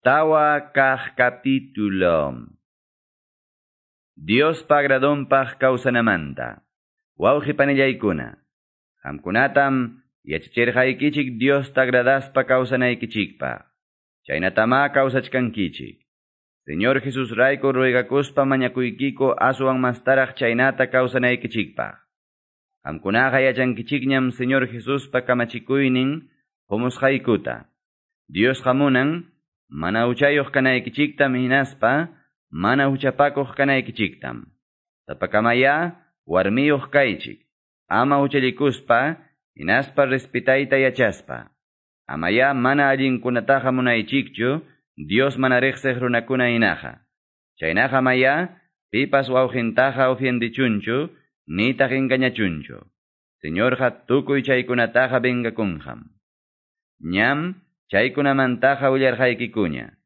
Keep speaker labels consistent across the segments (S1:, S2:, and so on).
S1: Tawa kah capítulo. Dios pagradonpaj kawsanamanta. Wauji panillaykuna. Hamkunatam yachichirjaykichik Dios tagradaspa kawsanaykichikpa. Chaynatama kawsachkankichik. Señor Jesús rayko ruegakuspa mañakuykiko aswan mastaraj chaynata kawsanaykichikpa. Hamkunaqa yachankichikñam Señor Jesuspa kamachikuynin humusqaykuta. Dios hamunan mana uchayuq kanaykichiktam hinaspa, mana uchapakuq kanaykichiktam. Tapakamaya, warmiyuq kaychik. Ama uchallikuspa, hinaspa respetayta yachaspa. Amaya mana allinkunataqa munaychikchu, Dios mana riqsiq runakuna hinaqa. Chaynaqa maya, pipas wawqintaqa ofendichunchu, nitaq engañachunchu. Señorqa tukuy chaykunataqa vengakunham. Ñam, chaykunamantaqa willarqaykikuña.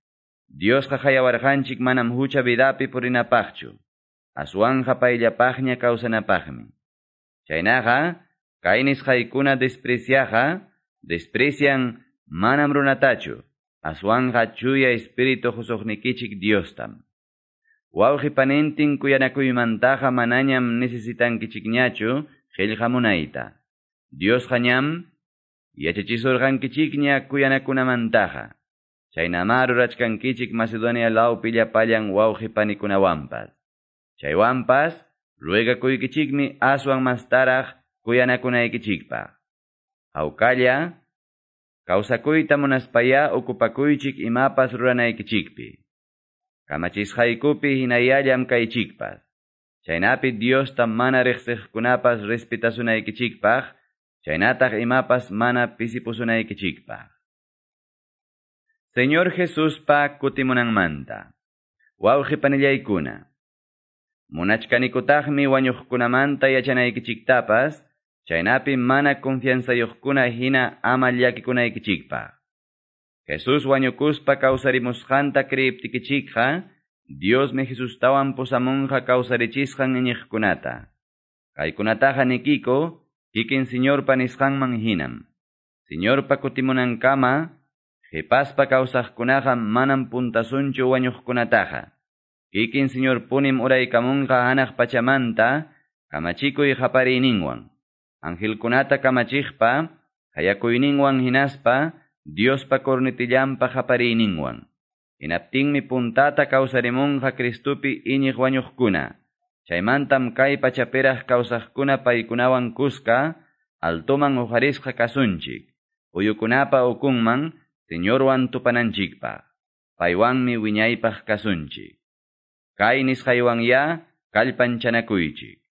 S1: Diosqa hayawarqanchik manam hucha vidapi purinapaqchu. Aswanja payllapaqña kawsanapaqmi. Chaynaqa, kay nisqaykuna despreciaqa, desprecian manam runatachu. Aswanja chuya espíritu husuqnikichik Diostam. Wawqi panintin kuyanakuymantaqa manañam necesitankichikñachu qillqamunayta. Diosqa ñam yachachisurqankichikña kuyanakunamantaqa. Chaynama rurachkankichik Macedonia lawpi llapallan wawqi panikunawanpas. Chaywanpas ruegakuykichikmi aswan mastaraq kuyanakunaykichikpaq. Hawkalla, kawsakuyta munaspaya ukupakuychik imapas ruranaykichikpi. Kamachisqaykupi hinayallam kaychikpas. Chaynapi Diosta mana riqsiqkunapas respetasunaykichikpaq, chaynataq imapas mana pisipusunaykichikpaq. Señor Jesús pa kutimunanmanta. Wawqi panillaykuna. Munachkanikutaqmi wañuqkunamanta yachanaykichiktapas, chaynapi mana confianzayuqkuna hina ama llakikunaykichikpaq. Jesús wañukuspa kawsarimusqanta kriyiptikichikqa, Diosmi Jesustawan pusamunqa kawsarichisqan iñiqkunata. Kaykunataqa nikiko, kikin Señorpa nisqanman hinam. Señorpa kutimunankama, Jepaspa kawsaqkunaqa manam puntasunchu wañuqkunataqa. Kikin Señor punim uraykamunqa hanaq pachamanta, kamachikuy hapariyninwan. Angelkunata kamachiqpa, hayakuyninwan hinaspa, Diospa kornitillampa hapariyninwan. Hinaptinmi puntata kawsarimunqa Kristupi iñiq wañuqkuna. Chaymantam kay pachapiraq kawsaqkuna paykunawan kuska, altuman uharisqa kasunchik. Uyukunapa ukunman, Señorwan tupananchikpa. Paywanmi wiñaypaq kasunchik. Kay nisqaywan ya, kallpanchanakuychik.